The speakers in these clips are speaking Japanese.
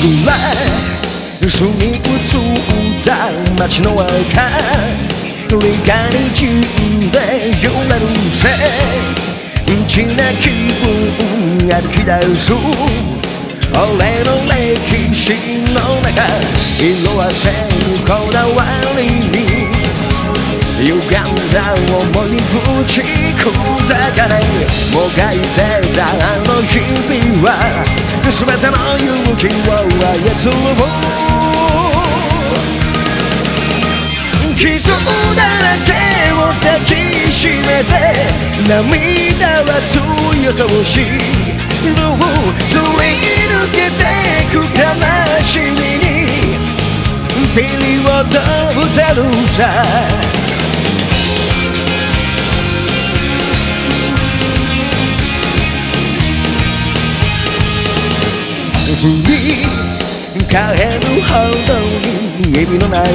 ぐらい住み移った街の中理解に自分で揺れるせいちな気分歩き出す俺の歴史の中色あせぬこだわりに歪んだ思い打ち砕かれもがいてたあの日々は全ての勇気を操る傷だらけを抱きしめて涙は強さを知るすり抜けてく悲しみにピリオド打てるさ振り返るほどに意味のない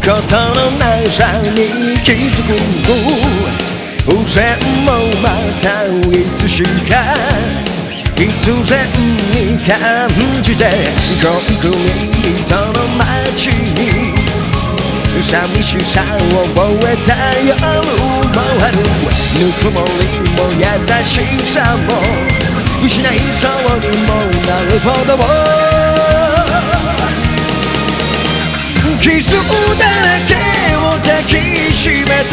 ことのなさに気づく不全もまたいつしか必然に感じてコンクリートの街に寂しさを覚えた夜もあるぬくもりも優しさも失いそうにもなるほど。傷だらけを抱きしめて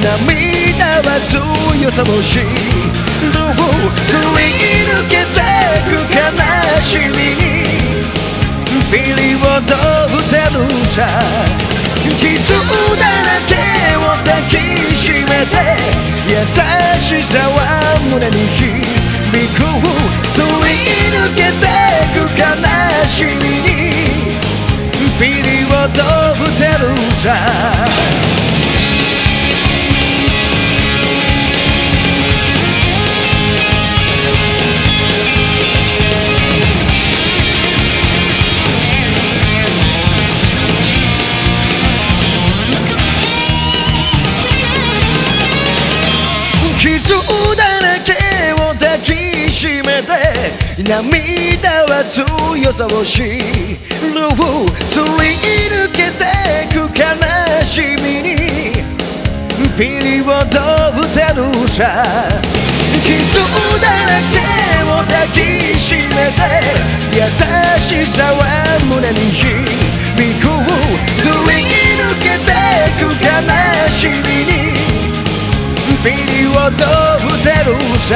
涙は強さも知るすり抜けてく悲しみに。ピリオド打てるさ。傷だらけを抱きしめて優しさは胸に響く。すり抜けてく悲しみに。ピリオド打てるさ傷だらけを抱きしめて涙は強さを知るすり抜けてく悲しみに。ピリオド打てるさ。傷だらけを抱きしめて。優しさは胸に響く。すり抜けてく悲しみに。ピリオド打てるさ。